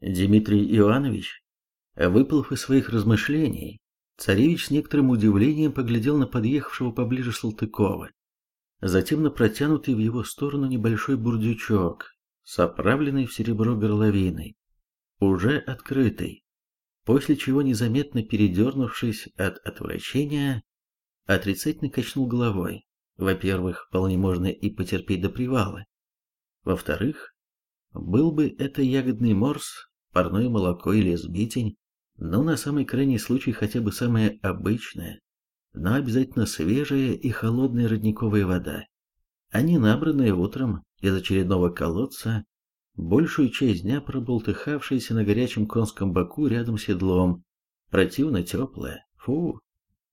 Дмитрий Иванович, выплыв из своих размышлений, царевич с некоторым удивлением поглядел на подъехавшего поближе Салтыкова, затем на протянутый в его сторону небольшой бурдючок с оправленной в серебро горловиной, уже открытый, после чего, незаметно передернувшись от отвращения, отрицательно качнул головой. Во-первых, вполне можно и потерпеть до привала. Во-вторых, был бы это ягодный морс, парное молоко или сбитень, но на самый крайний случай хотя бы самая обычная, но обязательно свежая и холодная родниковая вода, а не набранная утром из очередного колодца, большую часть дня проболтыхавшаяся на горячем конском боку рядом с седлом, противно теплая, фу,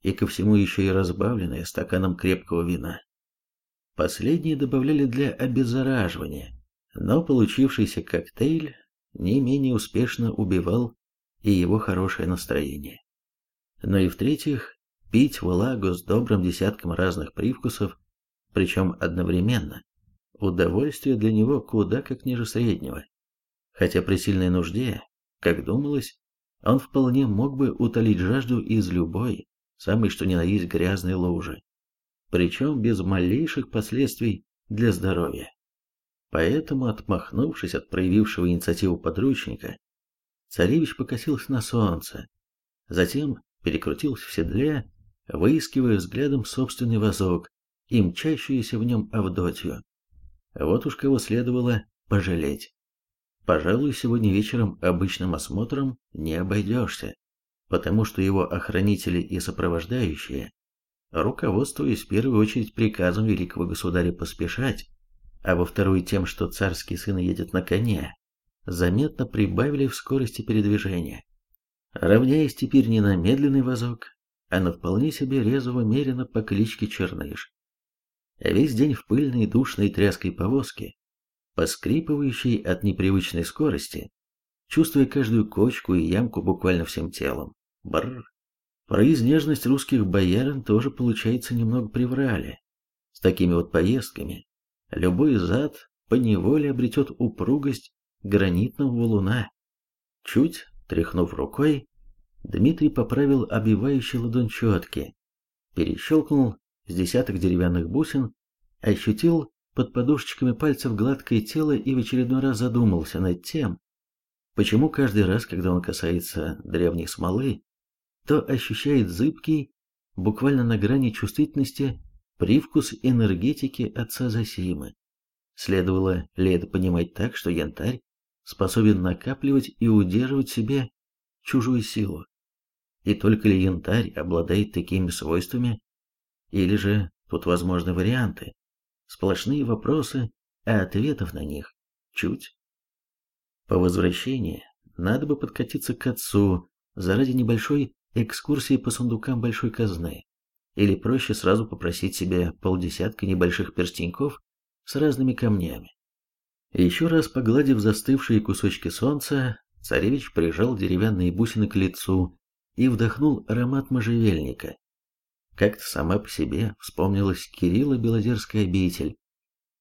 и ко всему еще и разбавленная стаканом крепкого вина. Последние добавляли для обеззараживания, но получившийся коктейль не менее успешно убивал и его хорошее настроение. Но и в-третьих, пить влагу с добрым десятком разных привкусов, причем одновременно, удовольствие для него куда как ниже среднего. Хотя при сильной нужде, как думалось, он вполне мог бы утолить жажду из любой, самой что ни на есть грязной лужи, причем без малейших последствий для здоровья. Поэтому, отмахнувшись от проявившего инициативу подручника, царевич покосился на солнце, затем перекрутился в седле, выискивая взглядом собственный вазок и мчащуюся в нем Авдотью. Вот уж кого следовало пожалеть. Пожалуй, сегодня вечером обычным осмотром не обойдешься, потому что его охранители и сопровождающие, руководствуясь в первую очередь приказом великого государя поспешать, а во вторую тем, что царский сын едет на коне, заметно прибавили в скорости передвижения, равняясь теперь не на медленный вазок, а на вполне себе резво мерено по кличке Черныш. Весь день в пыльной душной тряской повозке, поскрипывающей от непривычной скорости, чувствуя каждую кочку и ямку буквально всем телом. Бррр. Про изнежность русских боярин тоже, получается, немного приврали. С такими вот поездками любой зад поневоле обретет упругость гранитного валуна. Чуть тряхнув рукой, Дмитрий поправил обивающий ладонь четки, перещелкнул с десяток деревянных бусин, ощутил под подушечками пальцев гладкое тело и в очередной раз задумался над тем, почему каждый раз, когда он касается древней смолы, то ощущает зыбкий, буквально на грани чувствительности, привкус энергетики отца Зосимы. Следовало ли это понимать так, что янтарь способен накапливать и удерживать себе чужую силу? И только ли янтарь обладает такими свойствами? Или же тут возможны варианты? Сплошные вопросы, а ответов на них чуть. По возвращении надо бы подкатиться к отцу заради небольшой экскурсии по сундукам большой казны. Или проще сразу попросить себе полдесятка небольших перстеньков с разными камнями. Еще раз погладив застывшие кусочки солнца, царевич прижал деревянные бусины к лицу и вдохнул аромат можжевельника. Как-то сама по себе вспомнилась Кирилла Белозерская обитель,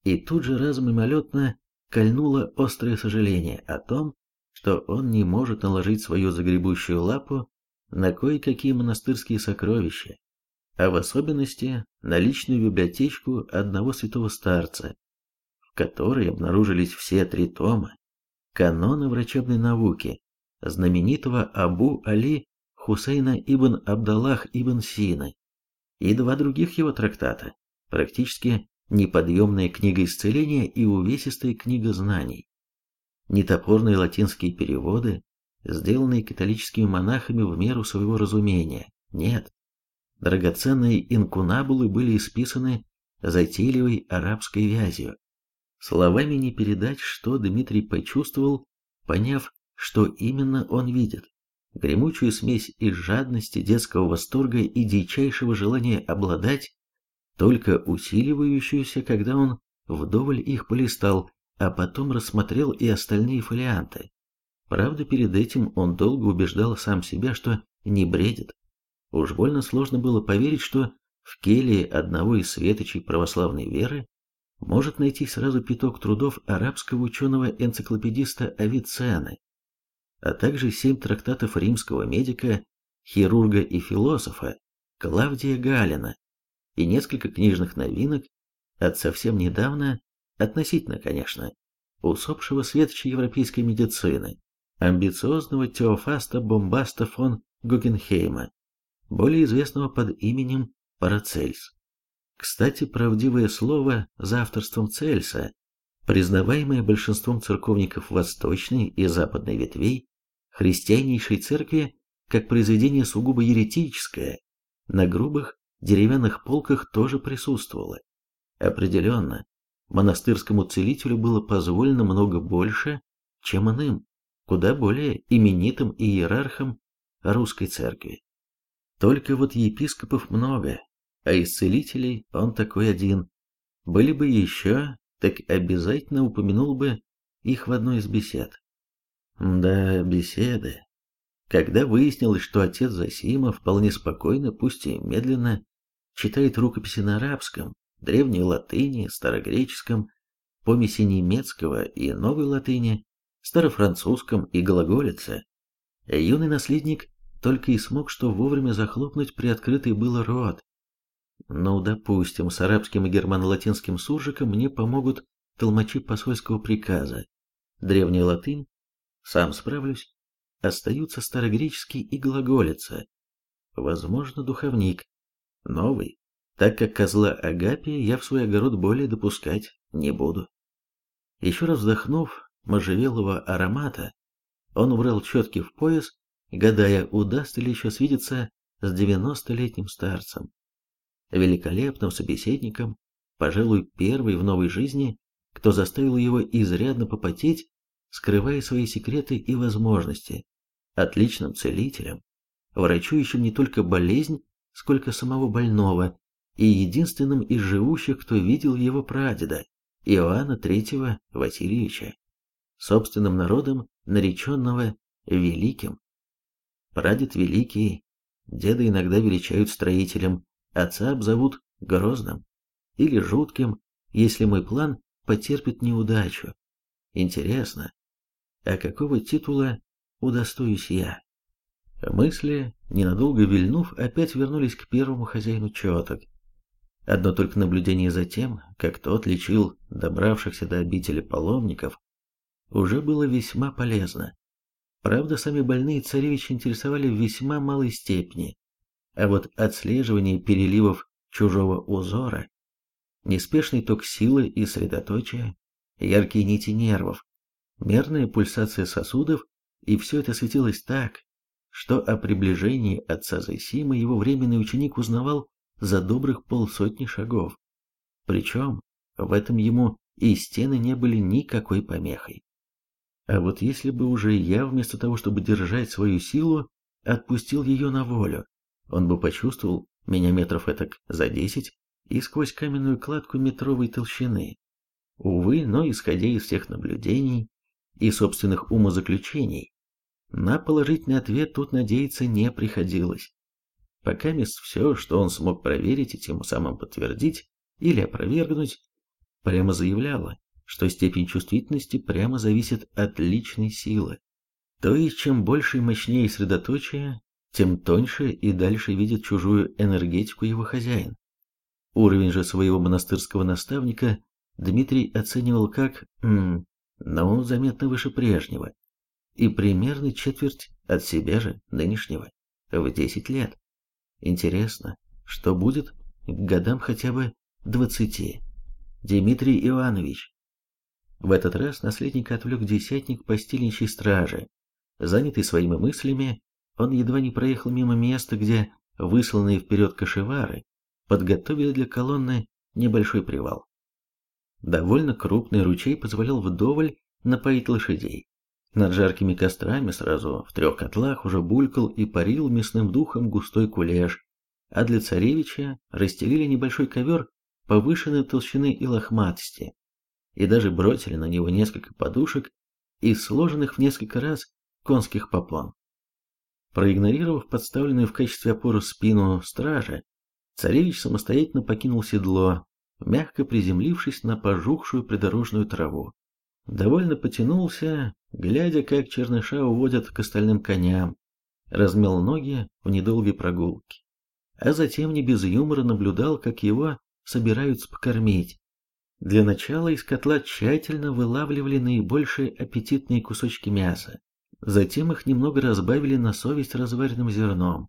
и тут же разом мимолетно кольнуло острое сожаление о том, что он не может наложить свою загребущую лапу на кое-какие монастырские сокровища, а в особенности на личную библиотечку одного святого старца, в которой обнаружились все три тома канона врачебной науки знаменитого Абу Али Хусейна ибн Абдаллах ибн Сина и два других его трактата, практически неподъемная книга исцеления и увесистая книга знаний. Нетопорные латинские переводы, сделанные католическими монахами в меру своего разумения, нет. Драгоценные инкунабулы были исписаны затейливой арабской вязью. Словами не передать, что Дмитрий почувствовал, поняв, что именно он видит. Гремучую смесь из жадности, детского восторга и дичайшего желания обладать, только усиливающуюся, когда он вдоволь их полистал, а потом рассмотрел и остальные фолианты. Правда, перед этим он долго убеждал сам себя, что не бредит. Уж больно сложно было поверить, что в келье одного из светочей православной веры может найти сразу пяток трудов арабского ученого-энциклопедиста Авиценны. а также семь трактатов римского медика, хирурга и философа Клавдия Галина и несколько книжных новинок от совсем недавно, относительно, конечно, усопшего светоча европейской медицины, амбициозного Теофаста Бомбаста фон Гугенхейма, более известного под именем Парацельс. Кстати, правдивое слово за авторством Цельса, признаваемое большинством церковников восточной и западной ветвей христианнейшей церкви как произведение сугубо еретическое, на грубых деревянных полках тоже присутствовало. Определенно, монастырскому целителю было позволено много больше, чем иным, куда более именитым иерархам русской церкви. Только вот епископов много, а исцелителей он такой один. Были бы еще, так обязательно упомянул бы их в одной из бесед. Да, беседы. Когда выяснилось, что отец Засима вполне спокойно, пусть и медленно, читает рукописи на арабском, древней латыни, старогреческом, помеси немецкого и новой латыни, старофранцузском и глаголице, юный наследник только и смог что вовремя захлопнуть приоткрытый было рот. Ну, допустим, с арабским и германо-латинским суржиком мне помогут толмачи посольского приказа. Древняя латынь, сам справлюсь, остаются старогреческий и глаголица. Возможно, духовник. Новый, так как козла Агапия я в свой огород более допускать не буду. Еще раз вздохнув можжевелого аромата, он убрал четки в пояс, гадая, удастся ли еще свидеться с девяностолетним старцем. Великолепным собеседником, пожалуй, первый в новой жизни, кто заставил его изрядно попотеть, скрывая свои секреты и возможности, отличным целителем, врачующим не только болезнь, сколько самого больного, и единственным из живущих, кто видел его прадеда, Иоанна III Васильевича, собственным народом нареченного Великим. Прадед Великий, деда иногда величают строителем, отца обзовут Грозным или Жутким, если мой план потерпит неудачу. Интересно, а какого титула удостоюсь я? Мысли, ненадолго вильнув, опять вернулись к первому хозяину четок. Одно только наблюдение за тем, как тот лечил добравшихся до обители паломников, уже было весьма полезно. Правда, сами больные царевичи интересовали в весьма малой степени, а вот отслеживание переливов чужого узора, неспешный ток силы и средоточия, яркие нити нервов, мерная пульсация сосудов, и все это светилось так, что о приближении отца Зайсима его временный ученик узнавал за добрых полсотни шагов. Причем в этом ему и стены не были никакой помехой. А вот если бы уже я, вместо того, чтобы держать свою силу, отпустил ее на волю, он бы почувствовал меня метров этак за десять и сквозь каменную кладку метровой толщины. Увы, но исходя из всех наблюдений и собственных умозаключений, на положительный ответ тут надеяться не приходилось. Пока мест все, что он смог проверить и тем самым подтвердить или опровергнуть, прямо заявляло, что степень чувствительности прямо зависит от личной силы. То есть, чем больше и мощнее средоточие, тем тоньше и дальше видит чужую энергетику его хозяин. Уровень же своего монастырского наставника Дмитрий оценивал как, м, ну, заметно выше прежнего, и примерно четверть от себя же нынешнего, в 10 лет. Интересно, что будет к годам хотя бы 20. Дмитрий Иванович. В этот раз наследника отвлек десятник постельничьей стражи, занятый своими мыслями он едва не проехал мимо места, где высланные вперед кашевары подготовили для колонны небольшой привал. Довольно крупный ручей позволял вдоволь напоить лошадей. Над жаркими кострами сразу в трех котлах уже булькал и парил мясным духом густой кулеш, а для царевича расстелили небольшой ковер повышенной толщины и лохматости, и даже бросили на него несколько подушек из сложенных в несколько раз конских попон. Проигнорировав подставленную в качестве опоры спину стража, царевич самостоятельно покинул седло, мягко приземлившись на пожухшую придорожную траву. довольно потянулся, глядя, как черныша уводят к остальным коням, размял ноги в недолгой прогулке, а затем не без юмора наблюдал, как его собираются покормить. Для начала из котла тщательно вылавливали наибольшие аппетитные кусочки мяса, затем их немного разбавили на совесть разваренным зерном,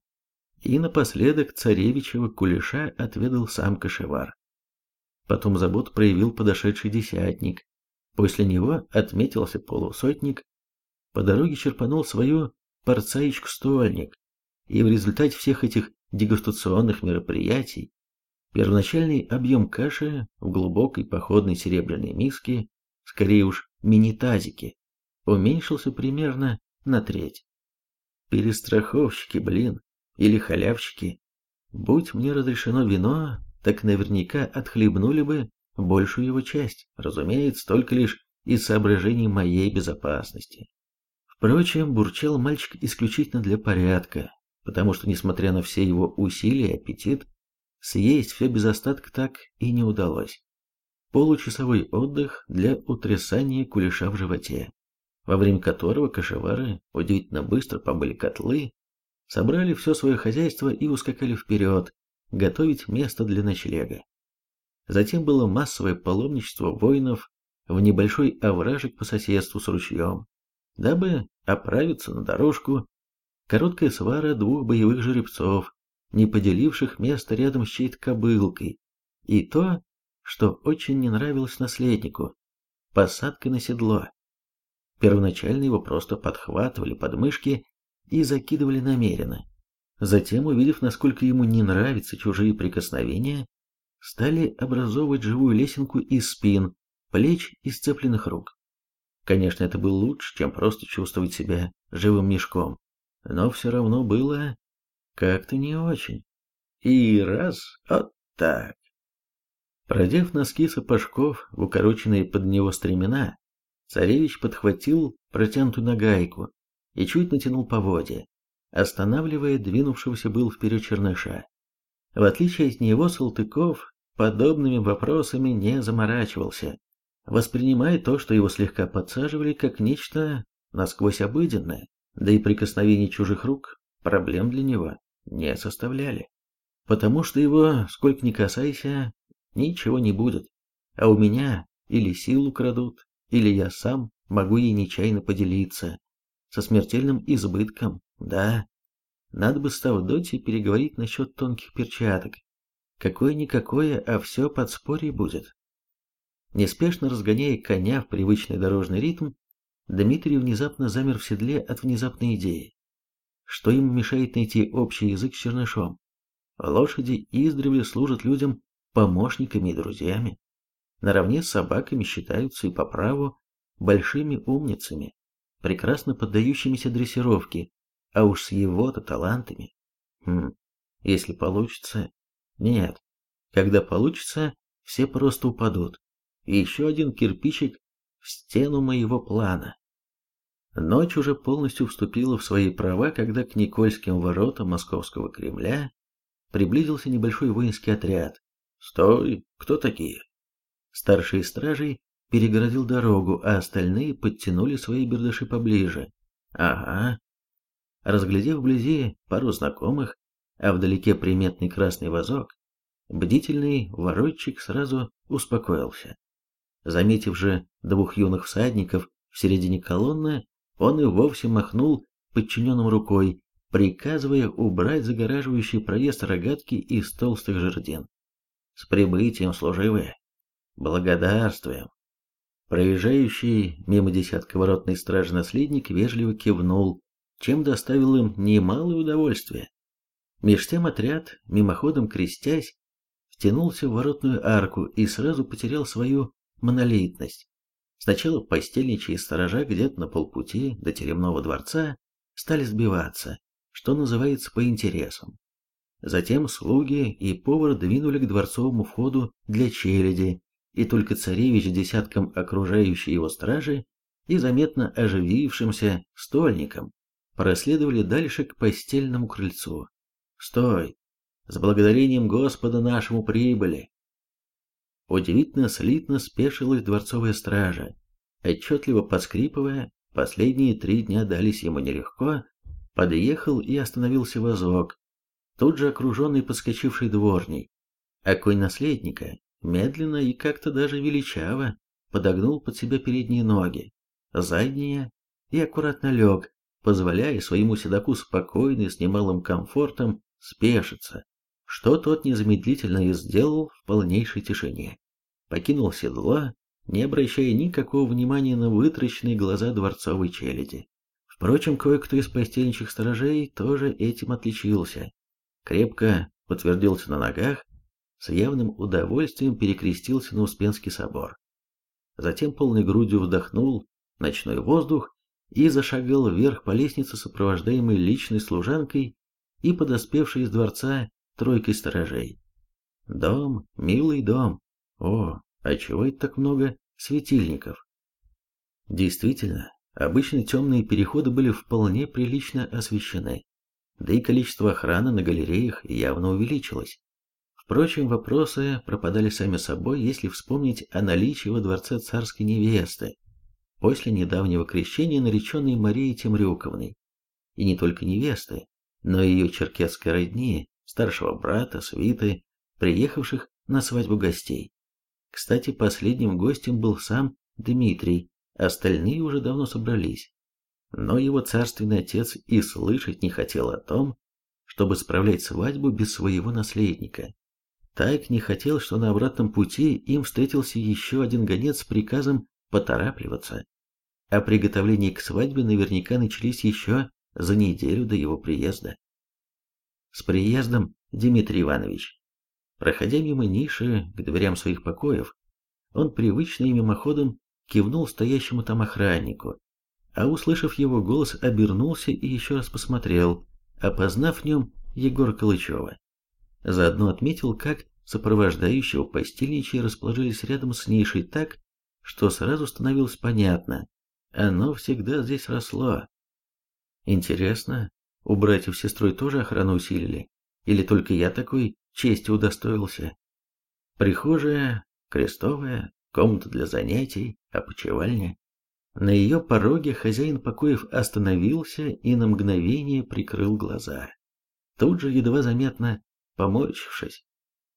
и напоследок царевичего кулеша отведал сам кошевар. Потом забот проявил подошедший десятник, после него отметился полусотник, по дороге черпанул свою порцаечку-стольник, и в результате всех этих дегустационных мероприятий первоначальный объем каши в глубокой походной серебряной миске, скорее уж мини-тазике, уменьшился примерно на треть. Перестраховщики, блин, или халявщики. Будь мне разрешено вино, так наверняка отхлебнули бы большую его часть, разумеется, только лишь из соображений моей безопасности. Впрочем, бурчал мальчик исключительно для порядка, потому что, несмотря на все его усилия аппетит, съесть все без остатка так и не удалось. Получасовой отдых для утрясания кулеша в животе, во время которого кошевары удивительно быстро помыли котлы, собрали все свое хозяйство и ускакали вперед, готовить место для ночлега. Затем было массовое паломничество воинов в небольшой овражек по соседству с ручьем, Дабы оправиться на дорожку, короткая свара двух боевых жеребцов, не поделивших место рядом с чьей-то кобылкой, и то, что очень не нравилось наследнику, посадка на седло. Первоначально его просто подхватывали под мышки и закидывали намеренно. Затем, увидев, насколько ему не нравятся чужие прикосновения, стали образовывать живую лесенку из спин, плеч и сцепленных рук. Конечно, это было лучше, чем просто чувствовать себя живым мешком, но все равно было как-то не очень. И раз, вот так. Продев носки сапожков в укороченные под него стремена, царевич подхватил протянутую нагайку и чуть натянул поводья, останавливая двинувшегося был вперед черныша. В отличие от него, Салтыков подобными вопросами не заморачивался, воспринимая то, что его слегка подсаживали, как нечто насквозь обыденное, да и прикосновение чужих рук проблем для него не составляли. Потому что его, сколько ни касайся, ничего не будет. А у меня или силу крадут, или я сам могу ей нечаянно поделиться. Со смертельным избытком, да. Надо бы с Тавдотьей переговорить насчет тонких перчаток. Какое-никакое, а все подспорье будет. Неспешно разгоняя коня в привычный дорожный ритм, Дмитрий внезапно замер в седле от внезапной идеи. Что ему мешает найти общий язык с чернышом? Лошади издревле служат людям помощниками и друзьями. Наравне с собаками считаются и по праву большими умницами, прекрасно поддающимися дрессировке, а уж с его-то талантами. Хм, если получится... Нет, когда получится, все просто упадут и еще один кирпичик в стену моего плана. Ночь уже полностью вступила в свои права, когда к Никольским воротам Московского Кремля приблизился небольшой воинский отряд. «Стой! Кто такие?» Старший стражей перегородил дорогу, а остальные подтянули свои бердыши поближе. «Ага». Разглядев вблизи пару знакомых, а вдалеке приметный красный вазок, бдительный воротчик сразу успокоился. Заметив же двух юных всадников в середине колонны, он и вовсе махнул подчиненным рукой, приказывая убрать загораживающий проезд рогатки из толстых жердин. «С прибытием, служивые! Благодарствуем!» Проезжающий мимо десятка воротной стражи наследник вежливо кивнул, чем доставил им немалое удовольствие. Меж тем отряд, мимоходом крестясь, втянулся в воротную арку и сразу потерял свою монолитность. Сначала постельничьи сторожа где-то на полпути до теремного дворца стали сбиваться, что называется по интересам. Затем слуги и повар двинули к дворцовому входу для челяди, и только царевич десятком окружающей его стражи и заметно оживившимся стольником проследовали дальше к постельному крыльцу. «Стой! С благодарением Господа нашему прибыли!» Удивительно слитно спешилась дворцовая стража, отчетливо поскрипывая, последние три дня дались ему нелегко, подъехал и остановился возок, тут же окруженный подскочившей дворней, а конь наследника медленно и как-то даже величаво подогнул под себя передние ноги, задние и аккуратно лег, позволяя своему седоку спокойно и с немалым комфортом спешиться, что тот незамедлительно и сделал в полнейшей тишине. Покинул седло, не обращая никакого внимания на вытраченные глаза дворцовой челяди. Впрочем, кое-кто из постельничьих сторожей тоже этим отличился. Крепко подтвердился на ногах, с явным удовольствием перекрестился на Успенский собор. Затем полной грудью вдохнул ночной воздух и зашагал вверх по лестнице, сопровождаемой личной служанкой и подоспевшей из дворца тройкой сторожей. Дом, милый дом. О, а чего это так много светильников? Действительно, обычно темные переходы были вполне прилично освещены, да и количество охраны на галереях явно увеличилось. Впрочем, вопросы пропадали сами собой, если вспомнить о наличии во дворце царской невесты, после недавнего крещения нареченной Марией Темрюковной. И не только невесты, но и ее черкесской родни, старшего брата, свиты, приехавших на свадьбу гостей. Кстати, последним гостем был сам Дмитрий, остальные уже давно собрались. Но его царственный отец и слышать не хотел о том, чтобы справлять свадьбу без своего наследника. Так не хотел, что на обратном пути им встретился еще один гонец с приказом поторапливаться. А приготовления к свадьбе наверняка начались еще за неделю до его приезда. С приездом, Дмитрий Иванович. Проходя мимо ниши к дверям своих покоев, он привычно и мимоходом кивнул стоящему там охраннику, а услышав его голос, обернулся и еще раз посмотрел, опознав в нем Егора Калычева. Заодно отметил, как сопровождающего постельничьи расположились рядом с нишей так, что сразу становилось понятно, оно всегда здесь росло. Интересно, у братьев с сестрой тоже охрану усилили? Или только я такой чести удостоился? Прихожая, крестовая, комната для занятий, опочивальня. На ее пороге хозяин покоев остановился и на мгновение прикрыл глаза. Тут же, едва заметно поморщившись,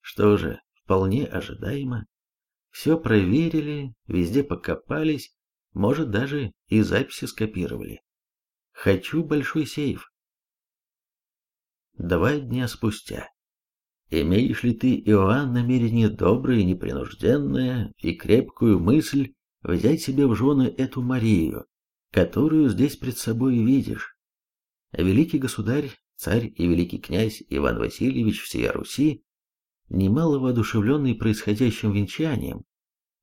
что же, вполне ожидаемо. Все проверили, везде покопались, может даже и записи скопировали. Хочу большой сейф. Два дня спустя. Имеешь ли ты, Иоанн, намерение доброе, непринужденное и крепкую мысль взять себе в жены эту Марию, которую здесь пред собой видишь? Великий государь, царь и великий князь Иван Васильевич всея Руси немало воодушевленный происходящим венчанием,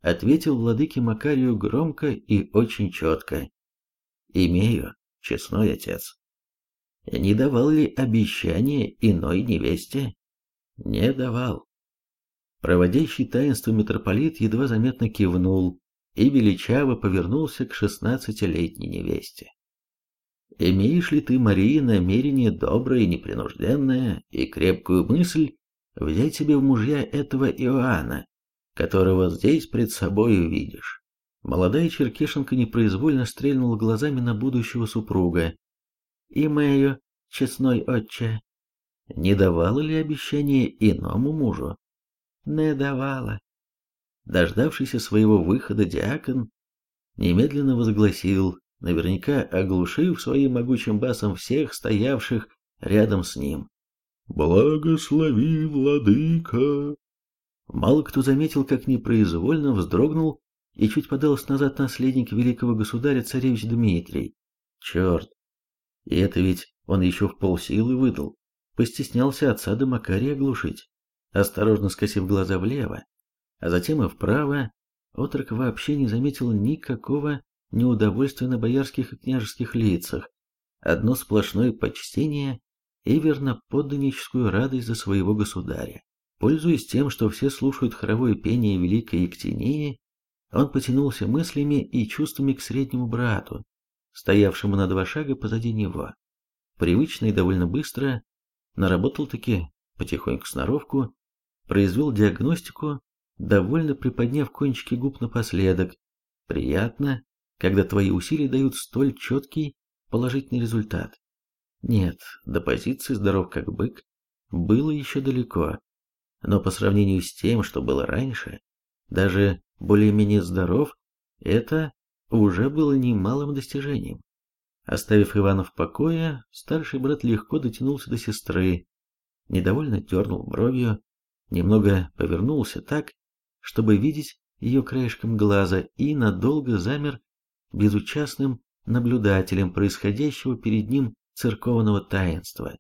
ответил владыке Макарию громко и очень четко. «Имею, честной отец». Не давал ли обещание иной невесте? Не давал. Проводящий таинство митрополит едва заметно кивнул и величаво повернулся к шестнадцатилетней невесте. «Имеешь ли ты, Мария, намерение доброе и непринужденное и крепкую мысль взять себе в мужья этого Иоанна, которого здесь пред собой увидишь. Молодая черкешенка непроизвольно стрельнула глазами на будущего супруга. «Имею, честной отче, не давала ли обещание иному мужу?» «Не давала». Дождавшийся своего выхода диакон немедленно возгласил, наверняка оглушив своим могучим басом всех стоявших рядом с ним. «Благослови, владыка!» Мало кто заметил, как непроизвольно вздрогнул и чуть подался назад наследник великого государя царевич Дмитрий. Черт! И это ведь он еще в полсилы выдал. Постеснялся отца до Макария глушить. Осторожно скосив глаза влево, а затем и вправо, отрок вообще не заметил никакого неудовольствия на боярских и княжеских лицах. Одно сплошное почтение и верноподданническую радость за своего государя. Пользуясь тем, что все слушают хоровое пение великой Ектинии, он потянулся мыслями и чувствами к среднему брату, стоявшему на два шага позади него. Привычно и довольно быстро наработал-таки потихоньку сноровку, произвел диагностику, довольно приподняв кончики губ напоследок, приятно, когда твои усилия дают столь четкий положительный результат. Нет, до позиции «здоров как бык» было еще далеко, но по сравнению с тем, что было раньше, даже более-менее здоров, это уже было немалым достижением. Оставив Ивана в покое, старший брат легко дотянулся до сестры, недовольно дернул бровью, немного повернулся так, чтобы видеть ее краешком глаза, и надолго замер безучастным наблюдателем происходящего перед ним церковного таинства.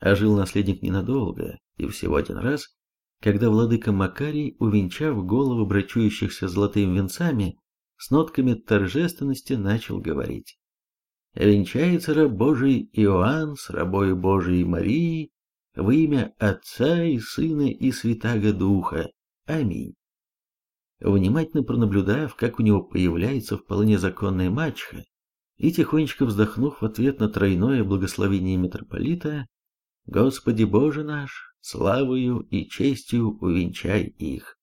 А наследник ненадолго, и всего один раз, когда владыка Макарий, увенчав голову брачующихся золотыми венцами, с нотками торжественности начал говорить. «Венчается раб Божий Иоанн с рабою Божией Марией во имя Отца и Сына и Святаго Духа. Аминь». Внимательно пронаблюдав, как у него появляется вполне законная мачеха, и тихонечко вздохнув в ответ на тройное благословение митрополита, «Господи Боже наш, славою и честью увенчай их».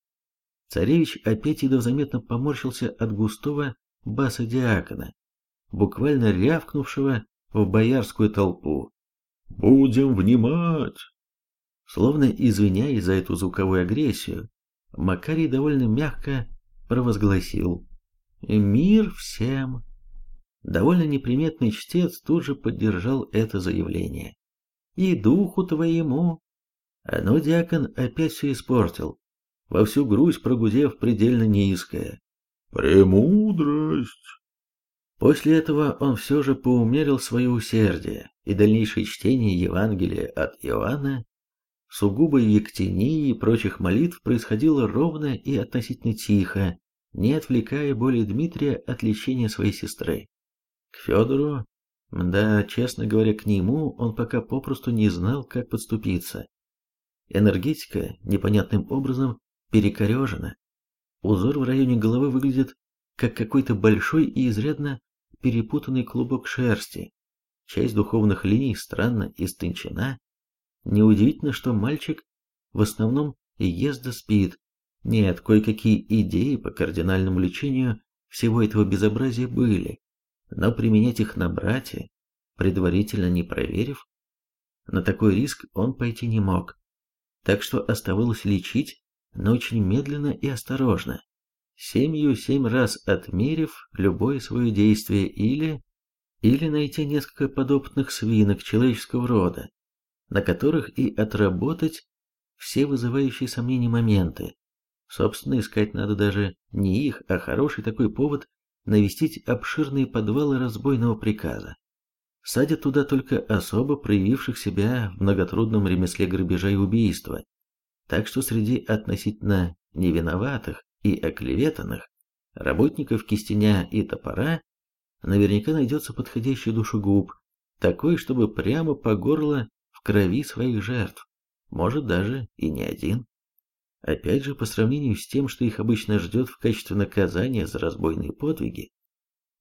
Царевич опять едва заметно поморщился от густого баса диакона, буквально рявкнувшего в боярскую толпу. «Будем внимать!» Словно извиняясь за эту звуковую агрессию, Макарий довольно мягко провозгласил «Мир всем!» Довольно неприметный чтец тут же поддержал это заявление. «И духу твоему!» Но диакон опять все испортил, во всю грудь прогудев предельно низкое. «Премудрость!» После этого он все же поумерил свое усердие, и дальнейшее чтение Евангелия от Иоанна, сугубо ектении и прочих молитв происходило ровно и относительно тихо, не отвлекая более Дмитрия от лечения своей сестры. К Федору, да, честно говоря, к нему он пока попросту не знал, как подступиться. Энергетика непонятным образом перекорежена. Узор в районе головы выглядит как какой-то большой и изрядно перепутанный клубок шерсти. Часть духовных линий странно истончена. Неудивительно, что мальчик в основном ест да спит. Нет, кое-какие идеи по кардинальному лечению всего этого безобразия были, но применять их на брате, предварительно не проверив, на такой риск он пойти не мог. Так что оставалось лечить но очень медленно и осторожно, семью семь раз отмерив любое свое действие или... или найти несколько подопытных свинок человеческого рода, на которых и отработать все вызывающие сомнения моменты. Собственно, искать надо даже не их, а хороший такой повод навестить обширные подвалы разбойного приказа. Садят туда только особо проявивших себя в многотрудном ремесле грабежа и убийства, так что среди относительно невиноватых и оклеветанных работников кистеня и топора наверняка найдется подходящий душегуб, такой, чтобы прямо по горло в крови своих жертв, может даже и не один. Опять же, по сравнению с тем, что их обычно ждет в качестве наказания за разбойные подвиги,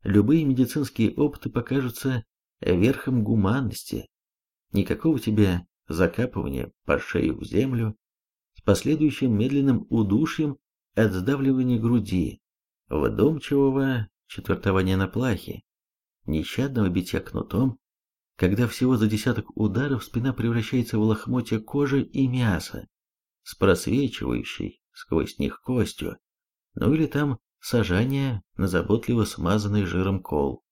любые медицинские опыты покажутся верхом гуманности. Никакого тебе закапывания по шею в землю, последующим медленным удушьем от сдавливания груди, вдумчивого четвертования на плахе, нещадного битья кнутом, когда всего за десяток ударов спина превращается в лохмотья кожи и мяса, с просвечивающей сквозь них костью, ну или там сажание на заботливо смазанный жиром кол.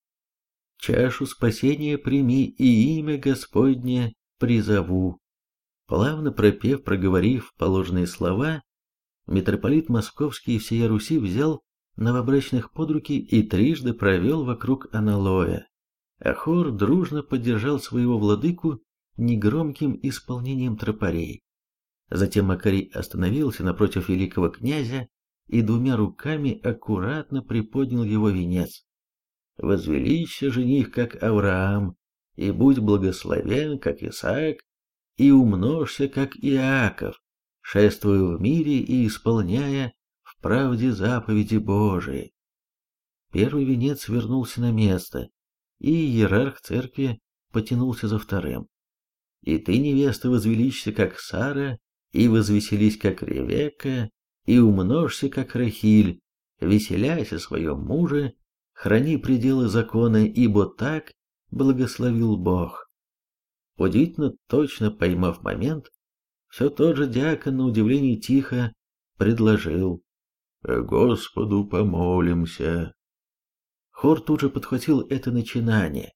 Чашу спасения прими и имя Господне призову. Плавно пропев, проговорив положенные слова, митрополит Московский и всея Руси взял новобрачных под руки и трижды провел вокруг аналоя. А хор дружно поддержал своего владыку негромким исполнением тропарей. Затем Макарий остановился напротив великого князя и двумя руками аккуратно приподнял его венец. «Возвеличься, жених, как Авраам, и будь благословен, как Исаак, и умножься, как Иаков, шествуя в мире и исполняя в правде заповеди Божии. Первый венец вернулся на место, и иерарх церкви потянулся за вторым. И ты, невеста, возвеличься, как Сара, и возвеселись, как Ревекка, и умножься, как Рахиль, веселясь о своем муже, храни пределы закона, ибо так благословил Бог. Удивительно точно поймав момент, все тот же диакон на удивление тихо предложил «Господу помолимся». Хор тут же подхватил это начинание,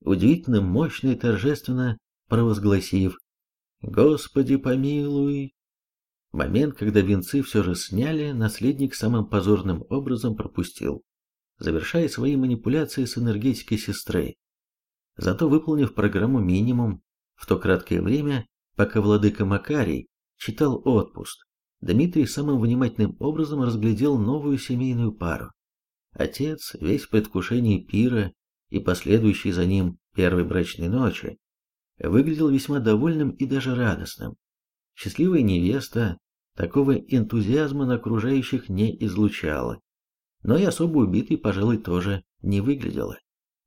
удивительно мощно и торжественно провозгласив «Господи помилуй». Момент, когда венцы все же сняли, наследник самым позорным образом пропустил, завершая свои манипуляции с энергетикой сестры. Зато выполнив программу минимум, в то краткое время, пока владыка Макарий читал отпуск, Дмитрий самым внимательным образом разглядел новую семейную пару. Отец, весь в предвкушении пира и последующей за ним первой брачной ночи, выглядел весьма довольным и даже радостным. Счастливая невеста такого энтузиазма на окружающих не излучала, но и особо убитой, пожалуй, тоже не выглядела.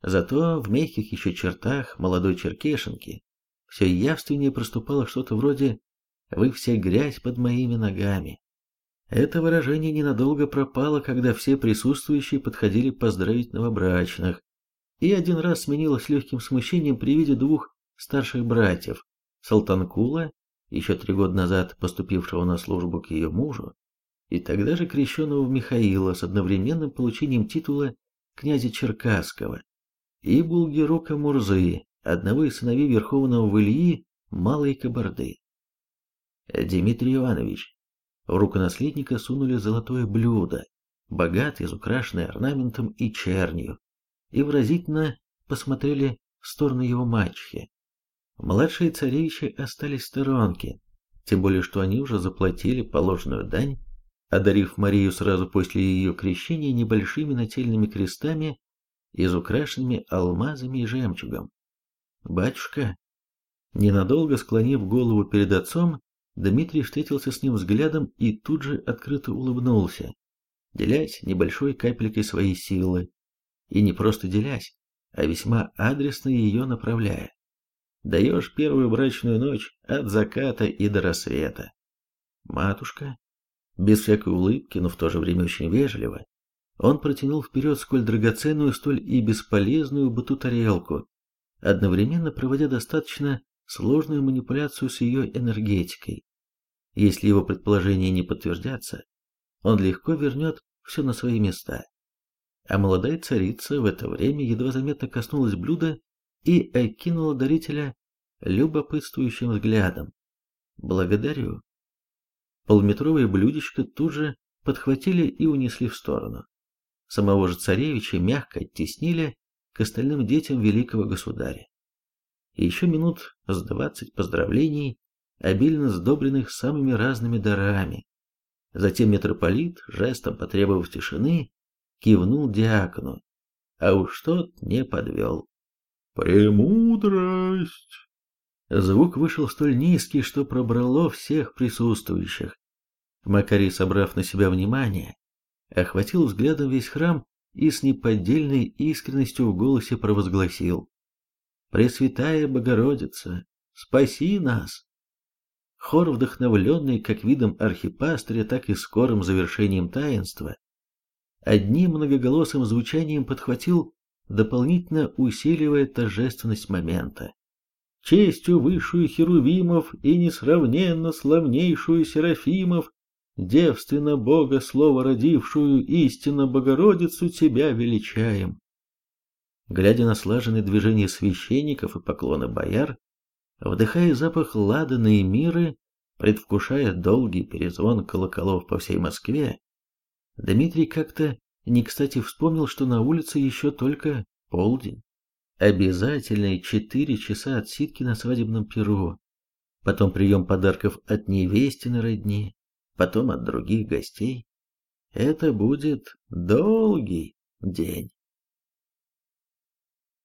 Зато в мягких еще чертах молодой черкешенки все явственнее проступало что-то вроде «Вы все грязь под моими ногами». Это выражение ненадолго пропало, когда все присутствующие подходили поздравить новобрачных, и один раз сменилось легким смущением при виде двух старших братьев, Салтанкула, еще три года назад поступившего на службу к ее мужу, и тогда же крещенного Михаила с одновременным получением титула князя Черкасского, и Булгерука Мурзы, одного из сыновей Верховного Вильи Малой Кабарды. Дмитрий Иванович, в руку наследника сунули золотое блюдо, богато изукрашенное орнаментом и чернью, и выразительно посмотрели в сторону его мачехи. Младшие царевичи остались в сторонке, тем более что они уже заплатили положенную дань, одарив Марию сразу после ее крещения небольшими нательными крестами изукрашенными алмазами и жемчугом. «Батюшка!» Ненадолго склонив голову перед отцом, Дмитрий встретился с ним взглядом и тут же открыто улыбнулся, делясь небольшой капелькой своей силы, и не просто делясь, а весьма адресно ее направляя. Даешь первую брачную ночь от заката и до рассвета. Матушка, без всякой улыбки, но в то же время очень вежливо, он протянул вперед сколь драгоценную, столь и бесполезную быту-тарелку, одновременно проводя достаточно сложную манипуляцию с ее энергетикой. Если его предположения не подтвердятся, он легко вернет все на свои места. А молодая царица в это время едва заметно коснулась блюда и окинула дарителя любопытствующим взглядом. «Благодарю». Полметровое блюдечко тут же подхватили и унесли в сторону. Самого же царевича мягко оттеснили к остальным детям великого государя. И еще минут с двадцать поздравлений, обильно сдобренных самыми разными дарами. Затем митрополит, жестом потребовав тишины, кивнул диакону, а уж тот не подвел. «Премудрость!» Звук вышел столь низкий, что пробрало всех присутствующих. Макарий, собрав на себя внимание, охватил взглядом весь храм и с неподдельной искренностью в голосе провозгласил «Пресвятая Богородица, спаси нас!» Хор, вдохновленный как видом архипастыря, так и скорым завершением таинства, одним многоголосым звучанием подхватил, дополнительно усиливая торжественность момента. Честью высшую херувимов и несравненно славнейшую серафимов девственно Бога Слово родившую, истинно Богородицу Тебя величаем. Глядя на слаженные движения священников и поклоны бояр, вдыхая запах ладана и миры, предвкушая долгий перезвон колоколов по всей Москве, Дмитрий как-то не кстати вспомнил, что на улице еще только полдень. Обязательные четыре часа отсидки на свадебном перу, потом прием подарков от невестины родни, потом от других гостей. Это будет долгий день.